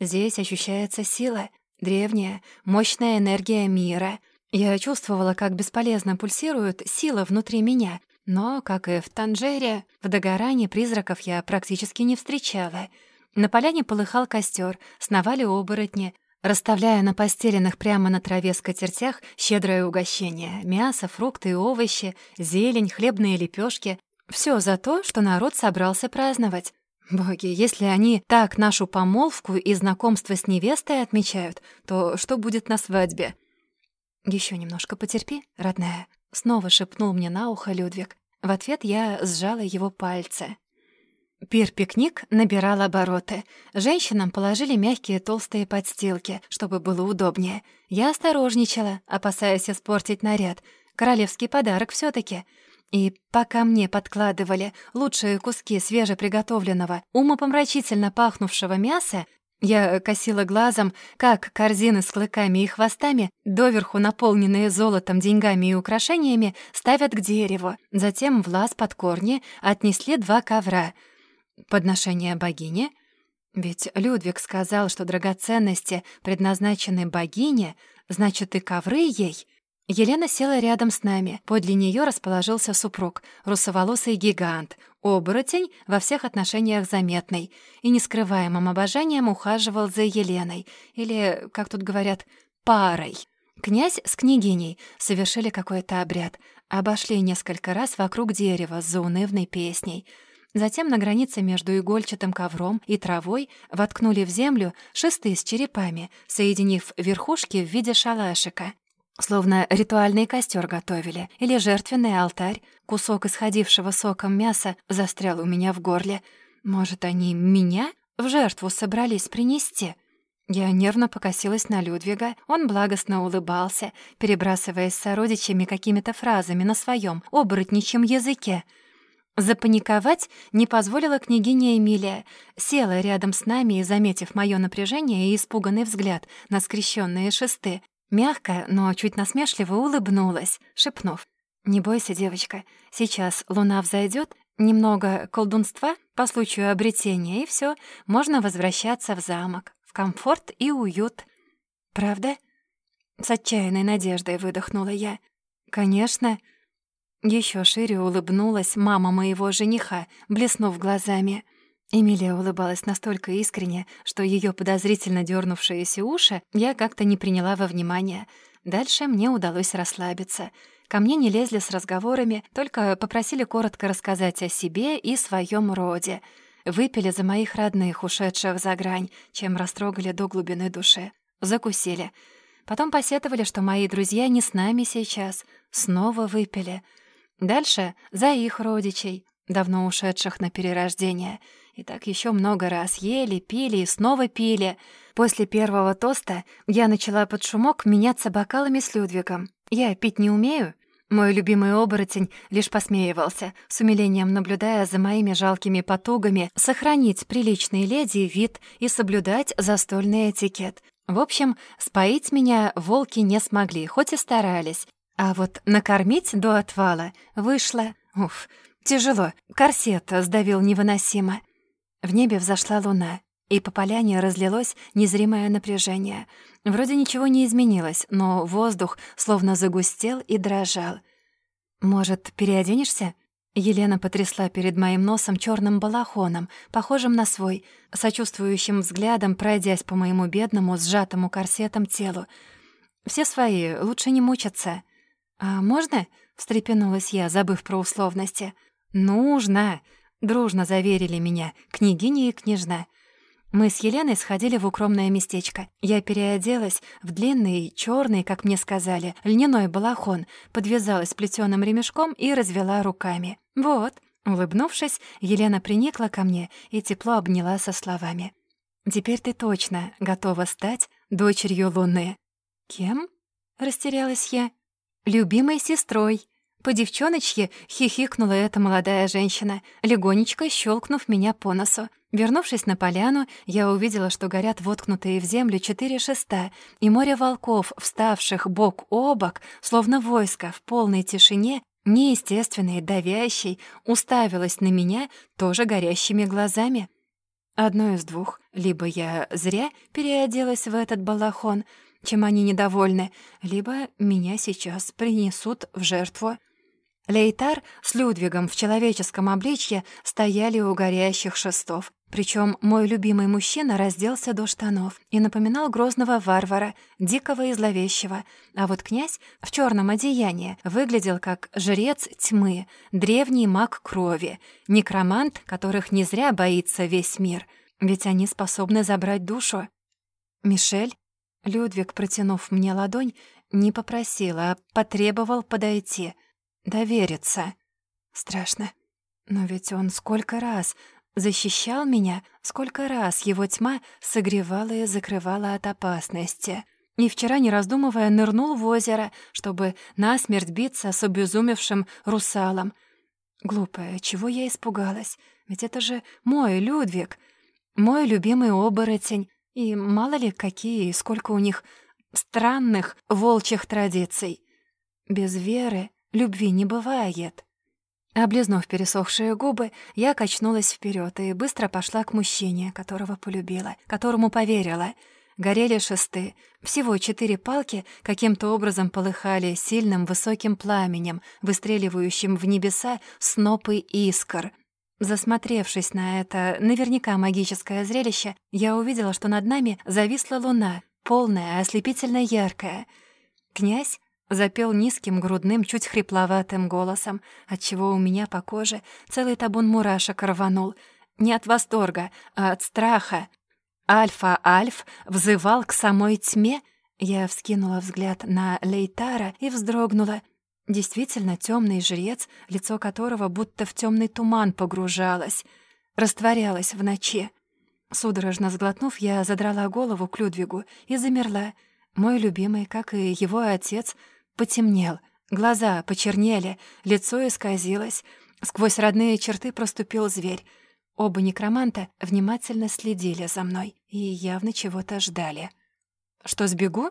Здесь ощущается сила, древняя, мощная энергия мира. Я чувствовала, как бесполезно пульсирует сила внутри меня, но, как и в Танжере, в догоране призраков я практически не встречала. На поляне полыхал костер, сновали оборотни, расставляя на постеленных прямо на траве скатертях щедрое угощение — мясо, фрукты и овощи, зелень, хлебные лепешки. Все за то, что народ собрался праздновать. Боги, если они так нашу помолвку и знакомство с невестой отмечают, то что будет на свадьбе? Еще немножко потерпи, родная», — снова шепнул мне на ухо Людвиг. В ответ я сжала его пальцы. Пир-пикник набирал обороты. Женщинам положили мягкие толстые подстилки, чтобы было удобнее. Я осторожничала, опасаясь испортить наряд. Королевский подарок все таки И пока мне подкладывали лучшие куски свежеприготовленного, умопомрачительно пахнувшего мяса, я косила глазом, как корзины с клыками и хвостами, доверху наполненные золотом, деньгами и украшениями, ставят к дереву. Затем в лаз под корни отнесли два ковра — Подношение богине? Ведь Людвиг сказал, что драгоценности предназначены богине, значит, и ковры ей. Елена села рядом с нами. Подле нее расположился супруг, русоволосый гигант, оборотень во всех отношениях заметный, и нескрываемым обожанием ухаживал за Еленой, или, как тут говорят, парой. Князь с княгиней совершили какой-то обряд, обошли несколько раз вокруг дерева с заунывной песней — Затем на границе между игольчатым ковром и травой воткнули в землю шесты с черепами, соединив верхушки в виде шалашика. Словно ритуальный костер готовили или жертвенный алтарь. Кусок исходившего соком мяса застрял у меня в горле. Может, они меня в жертву собрались принести? Я нервно покосилась на Людвига. Он благостно улыбался, перебрасываясь с сородичами какими-то фразами на своем оборотничьем языке. Запаниковать не позволила княгиня Эмилия. Села рядом с нами и, заметив моё напряжение и испуганный взгляд на скрещенные шесты, мягко, но чуть насмешливо улыбнулась, шепнув. «Не бойся, девочка, сейчас луна взойдет, немного колдунства по случаю обретения, и все, можно возвращаться в замок, в комфорт и уют. Правда?» С отчаянной надеждой выдохнула я. «Конечно», еще шире улыбнулась мама моего жениха, блеснув глазами. Эмилия улыбалась настолько искренне, что ее подозрительно дернувшиеся уши я как-то не приняла во внимание. Дальше мне удалось расслабиться. Ко мне не лезли с разговорами, только попросили коротко рассказать о себе и своем роде. Выпили за моих родных, ушедших за грань, чем растрогали до глубины души. Закусили. Потом посетовали, что мои друзья не с нами сейчас. Снова выпили — Дальше за их родичей, давно ушедших на перерождение. И так еще много раз ели, пили и снова пили. После первого тоста я начала под шумок меняться бокалами с Людвигом. Я пить не умею. Мой любимый оборотень лишь посмеивался, с умилением наблюдая за моими жалкими потугами сохранить приличный леди вид и соблюдать застольный этикет. В общем, споить меня волки не смогли, хоть и старались. А вот накормить до отвала вышло... Уф, тяжело. Корсет сдавил невыносимо. В небе взошла луна, и по поляне разлилось незримое напряжение. Вроде ничего не изменилось, но воздух словно загустел и дрожал. «Может, переоденешься?» Елена потрясла перед моим носом черным балахоном, похожим на свой, сочувствующим взглядом, пройдясь по моему бедному, сжатому корсетом телу. «Все свои, лучше не мучаться». «А можно?» — встрепенулась я, забыв про условности. «Нужно!» — дружно заверили меня княгиня и княжна. Мы с Еленой сходили в укромное местечко. Я переоделась в длинный, черный, как мне сказали, льняной балахон, подвязалась плетеным ремешком и развела руками. «Вот». Улыбнувшись, Елена приникла ко мне и тепло обняла со словами. «Теперь ты точно готова стать дочерью Луны». «Кем?» — растерялась я. «Любимой сестрой». По девчоночке хихикнула эта молодая женщина, легонечко щелкнув меня по носу. Вернувшись на поляну, я увидела, что горят воткнутые в землю четыре шеста, и море волков, вставших бок о бок, словно войско в полной тишине, неестественной, давящей, уставилось на меня тоже горящими глазами. Одно из двух. Либо я зря переоделась в этот балахон — чем они недовольны, либо меня сейчас принесут в жертву. Лейтар с Людвигом в человеческом обличье стояли у горящих шестов. Причем мой любимый мужчина разделся до штанов и напоминал грозного варвара, дикого и зловещего. А вот князь в черном одеянии выглядел как жрец тьмы, древний маг крови, некромант, которых не зря боится весь мир, ведь они способны забрать душу. Мишель Людвиг, протянув мне ладонь, не попросил, а потребовал подойти, довериться. Страшно. Но ведь он сколько раз защищал меня, сколько раз его тьма согревала и закрывала от опасности. И вчера, не раздумывая, нырнул в озеро, чтобы насмерть биться с обезумевшим русалом. Глупая, чего я испугалась? Ведь это же мой Людвиг, мой любимый оборотень, и мало ли какие сколько у них странных волчьих традиций. Без веры любви не бывает. Облизнув пересохшие губы, я качнулась вперед и быстро пошла к мужчине, которого полюбила, которому поверила. Горели шесты. Всего четыре палки каким-то образом полыхали сильным высоким пламенем, выстреливающим в небеса снопы искр — Засмотревшись на это наверняка магическое зрелище, я увидела, что над нами зависла луна, полная, ослепительно яркая. Князь запел низким, грудным, чуть хрипловатым голосом, отчего у меня по коже целый табун мурашек рванул. Не от восторга, а от страха. Альфа-Альф взывал к самой тьме. Я вскинула взгляд на Лейтара и вздрогнула. Действительно, темный жрец, лицо которого будто в темный туман погружалось, растворялось в ночи. Судорожно сглотнув, я задрала голову к Людвигу и замерла. Мой любимый, как и его отец, потемнел, глаза почернели, лицо исказилось. Сквозь родные черты проступил зверь. Оба некроманта внимательно следили за мной и явно чего-то ждали. «Что, сбегу?»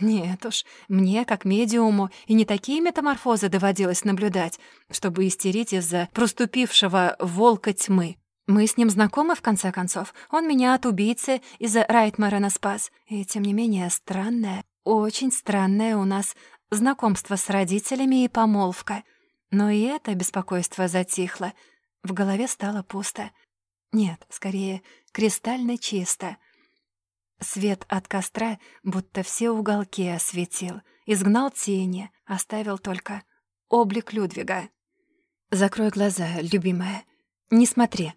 Нет уж, мне, как медиуму, и не такие метаморфозы доводилось наблюдать, чтобы истерить из-за проступившего волка тьмы. Мы с ним знакомы, в конце концов. Он меня от убийцы из-за Райтмарена спас. И, тем не менее, странное, очень странное у нас знакомство с родителями и помолвка. Но и это беспокойство затихло. В голове стало пусто. Нет, скорее, кристально чисто. Свет от костра будто все уголки осветил, изгнал тени, оставил только облик Людвига. «Закрой глаза, любимая. Не смотри».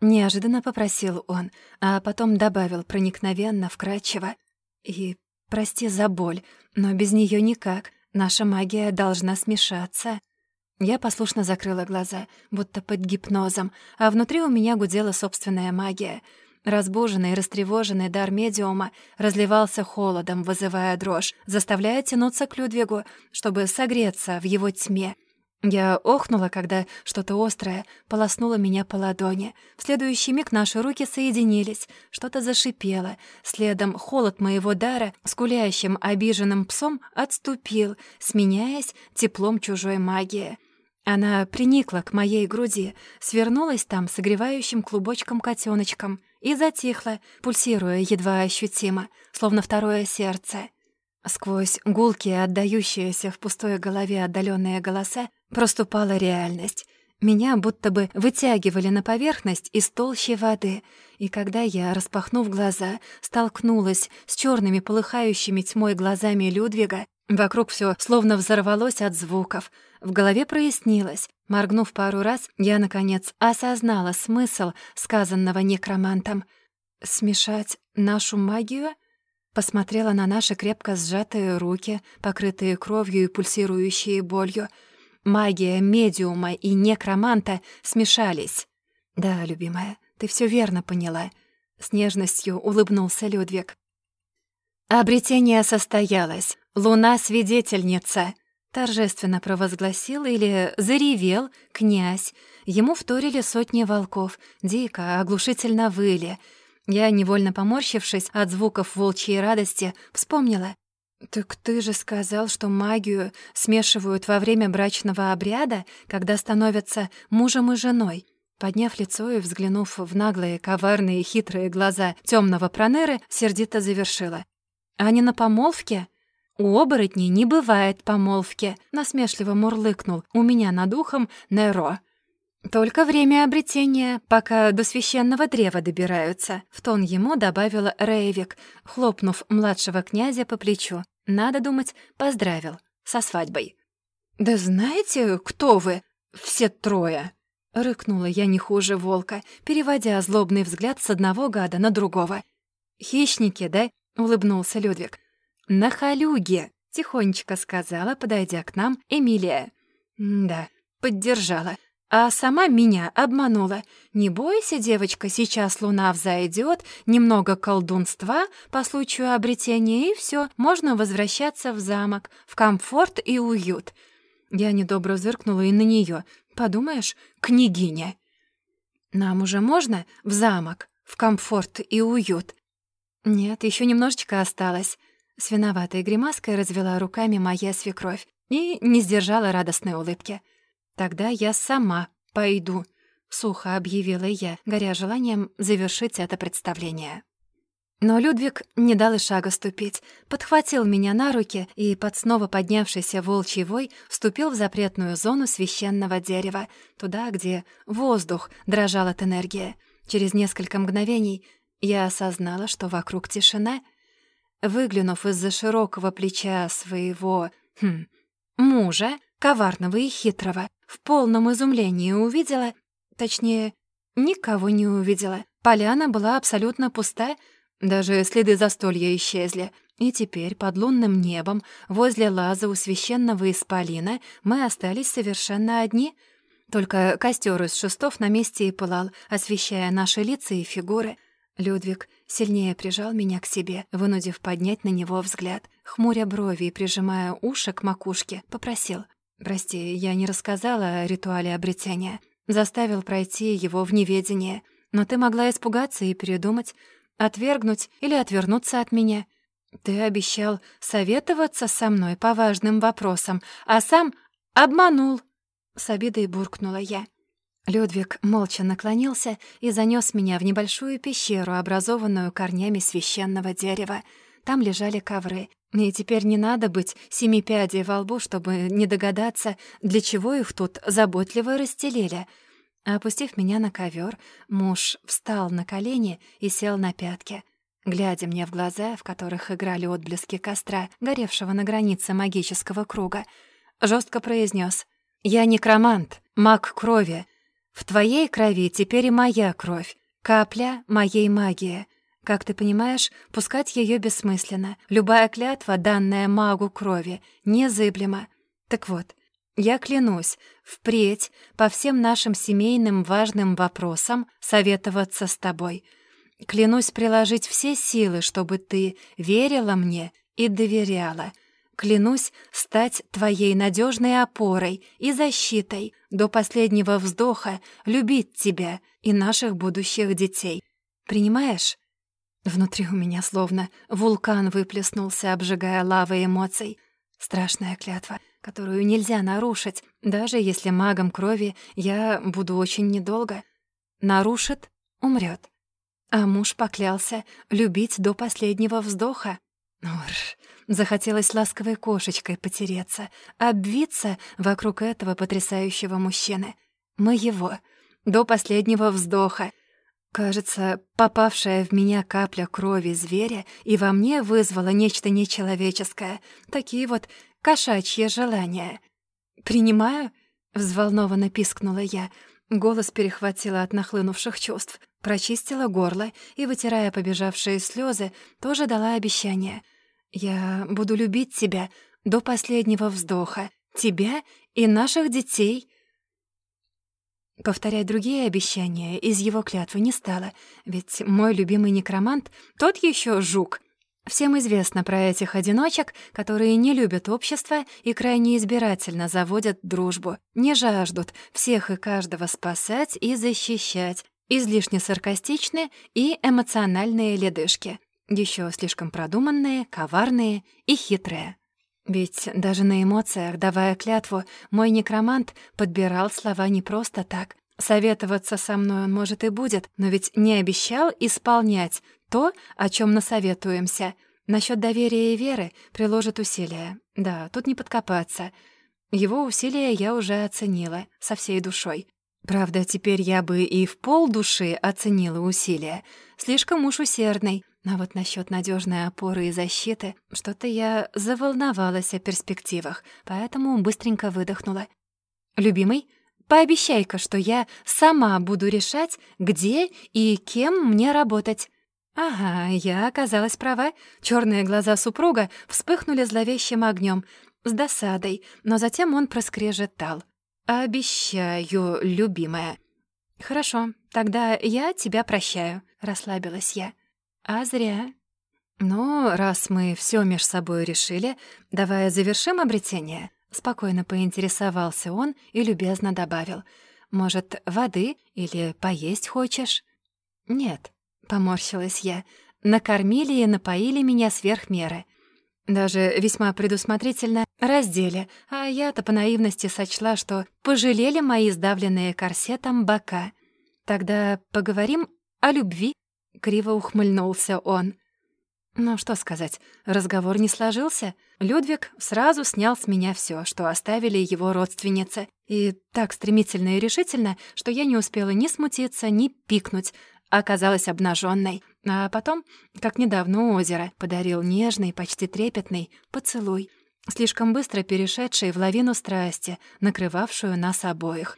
Неожиданно попросил он, а потом добавил проникновенно, вкрадчиво. «И прости за боль, но без нее никак. Наша магия должна смешаться». Я послушно закрыла глаза, будто под гипнозом, а внутри у меня гудела собственная магия — Разбуженный, растревоженный дар медиума разливался холодом, вызывая дрожь, заставляя тянуться к Людвигу, чтобы согреться в его тьме. Я охнула, когда что-то острое полоснуло меня по ладони. В следующий миг наши руки соединились, что-то зашипело. Следом холод моего дара с кулящим обиженным псом отступил, сменяясь теплом чужой магии. Она приникла к моей груди, свернулась там согревающим клубочком котеночком и затихла, пульсируя едва ощутимо, словно второе сердце. Сквозь гулкие, отдающиеся в пустой голове отдаленные голоса, проступала реальность. Меня будто бы вытягивали на поверхность из толщи воды, и когда я, распахнув глаза, столкнулась с черными полыхающими тьмой глазами Людвига, вокруг все словно взорвалось от звуков — в голове прояснилось. Моргнув пару раз, я, наконец, осознала смысл сказанного некромантом. «Смешать нашу магию?» Посмотрела на наши крепко сжатые руки, покрытые кровью и пульсирующие болью. Магия медиума и некроманта смешались. «Да, любимая, ты все верно поняла», — с нежностью улыбнулся Людвиг. Обретение состоялось. Луна — свидетельница. Торжественно провозгласил или заревел князь. Ему вторили сотни волков, дико, оглушительно выли. Я, невольно поморщившись от звуков волчьей радости, вспомнила. «Так ты же сказал, что магию смешивают во время брачного обряда, когда становятся мужем и женой». Подняв лицо и взглянув в наглые, коварные и хитрые глаза темного пронеры, сердито завершила. «А не на помолвке?» «У оборотней не бывает помолвки», — насмешливо мурлыкнул у меня над ухом Неро. «Только время обретения, пока до священного древа добираются», — в тон ему добавила Рейвик, хлопнув младшего князя по плечу. «Надо думать, поздравил. Со свадьбой». «Да знаете, кто вы? Все трое?» — рыкнула я не хуже волка, переводя злобный взгляд с одного гада на другого. «Хищники, да?» — улыбнулся Людвиг. «На халюге», — тихонечко сказала, подойдя к нам, Эмилия. «Да, поддержала. А сама меня обманула. Не бойся, девочка, сейчас луна взойдет, немного колдунства по случаю обретения, и все, можно возвращаться в замок, в комфорт и уют». Я недобро зыркнула и на нее. «Подумаешь, княгиня». «Нам уже можно в замок, в комфорт и уют?» «Нет, еще немножечко осталось». С виноватой гримаской развела руками моя свекровь и не сдержала радостной улыбки. «Тогда я сама пойду», — сухо объявила я, горя желанием завершить это представление. Но Людвиг не дал и шага ступить, подхватил меня на руки и, под снова поднявшийся волчий вой, вступил в запретную зону священного дерева, туда, где воздух дрожал от энергии. Через несколько мгновений я осознала, что вокруг тишина — Выглянув из-за широкого плеча своего Хм, мужа, коварного и хитрого, в полном изумлении увидела, точнее, никого не увидела. Поляна была абсолютно пуста, даже следы застолья исчезли. И теперь под лунным небом, возле лаза у священного исполина, мы остались совершенно одни. Только костер из шестов на месте и пылал, освещая наши лица и фигуры. Людвиг сильнее прижал меня к себе, вынудив поднять на него взгляд. Хмуря брови и прижимая уши к макушке, попросил. «Прости, я не рассказала о ритуале обретения. Заставил пройти его в неведение. Но ты могла испугаться и передумать, отвергнуть или отвернуться от меня. Ты обещал советоваться со мной по важным вопросам, а сам обманул». С обидой буркнула я. Людвиг молча наклонился и занёс меня в небольшую пещеру, образованную корнями священного дерева. Там лежали ковры, и теперь не надо быть семи пядей во лбу, чтобы не догадаться, для чего их тут заботливо расстелили. Опустив меня на ковер, муж встал на колени и сел на пятки. Глядя мне в глаза, в которых играли отблески костра, горевшего на границе магического круга, жестко произнес: «Я некромант, маг крови, в твоей крови теперь и моя кровь, капля моей магии. Как ты понимаешь, пускать ее бессмысленно. Любая клятва, данная магу крови, незыблема. Так вот, я клянусь впредь по всем нашим семейным важным вопросам советоваться с тобой. Клянусь приложить все силы, чтобы ты верила мне и доверяла. Клянусь стать твоей надежной опорой и защитой, до последнего вздоха любить тебя и наших будущих детей. Принимаешь? Внутри у меня словно вулкан выплеснулся, обжигая лавой эмоций. Страшная клятва, которую нельзя нарушить, даже если магом крови я буду очень недолго. Нарушит — умрет. А муж поклялся любить до последнего вздоха. Ур, захотелось ласковой кошечкой потереться, обвиться вокруг этого потрясающего мужчины. Моего, до последнего вздоха. Кажется, попавшая в меня капля крови зверя и во мне вызвала нечто нечеловеческое, такие вот кошачьи желания. «Принимаю?» — взволнованно пискнула я. Голос перехватила от нахлынувших чувств, прочистила горло и, вытирая побежавшие слезы, тоже дала обещание — я буду любить тебя до последнего вздоха, тебя и наших детей». Повторять другие обещания из его клятвы не стало, ведь мой любимый некромант — тот еще жук. Всем известно про этих одиночек, которые не любят общество и крайне избирательно заводят дружбу, не жаждут всех и каждого спасать и защищать, излишне саркастичны и эмоциональные ледышки еще слишком продуманные, коварные и хитрые. Ведь даже на эмоциях, давая клятву, мой некромант подбирал слова не просто так. Советоваться со мной он, может, и будет, но ведь не обещал исполнять то, о чем насоветуемся. Насчет доверия и веры приложит усилия. Да, тут не подкопаться. Его усилия я уже оценила, со всей душой. Правда, теперь я бы и в пол души оценила усилия. Слишком уж усердный. А вот насчет надежной опоры и защиты что-то я заволновалась о перспективах, поэтому быстренько выдохнула. «Любимый, пообещай-ка, что я сама буду решать, где и кем мне работать». Ага, я оказалась права. Черные глаза супруга вспыхнули зловещим огнем, с досадой, но затем он проскрежетал. «Обещаю, любимая». «Хорошо, тогда я тебя прощаю», — расслабилась я. А зря. Ну, раз мы все меж собой решили, давай завершим обретение. Спокойно поинтересовался он и любезно добавил. Может, воды или поесть хочешь? Нет, поморщилась я. Накормили и напоили меня сверх меры. Даже весьма предусмотрительно раздели, а я-то по наивности сочла, что пожалели мои сдавленные корсетом бока. Тогда поговорим о любви. Криво ухмыльнулся он. Ну, что сказать, разговор не сложился. Людвиг сразу снял с меня все, что оставили его родственницы. И так стремительно и решительно, что я не успела ни смутиться, ни пикнуть, оказалась обнаженной. А потом, как недавно у озера, подарил нежный, почти трепетный поцелуй. слишком быстро перешедшей в лавину страсти, накрывавшую нас обоих.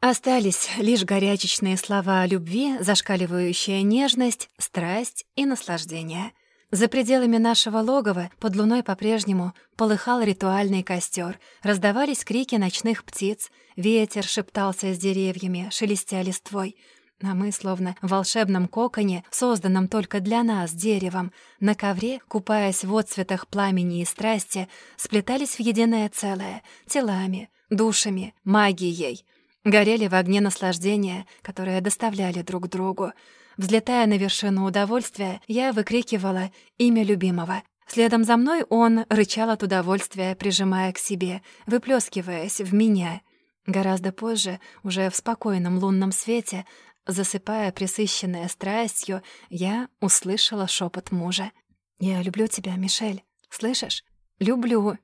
Остались лишь горячечные слова о любви, зашкаливающая нежность, страсть и наслаждение. За пределами нашего логова под луной по-прежнему полыхал ритуальный костер, раздавались крики ночных птиц, ветер шептался с деревьями, шелестя листвой — а мы, словно в волшебном коконе, созданном только для нас деревом, на ковре, купаясь в отцветах пламени и страсти, сплетались в единое целое — телами, душами, магией. Горели в огне наслаждения, которые доставляли друг другу. Взлетая на вершину удовольствия, я выкрикивала имя любимого. Следом за мной он рычал от удовольствия, прижимая к себе, выплескиваясь в меня — Гораздо позже, уже в спокойном лунном свете, Засыпая, присыщенная страстью, я услышала шепот мужа. «Я люблю тебя, Мишель. Слышишь? Люблю!»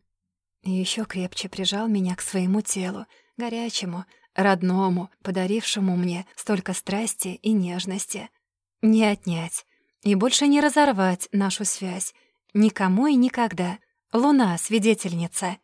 И еще крепче прижал меня к своему телу, горячему, родному, подарившему мне столько страсти и нежности. Не отнять и больше не разорвать нашу связь. Никому и никогда. Луна — свидетельница.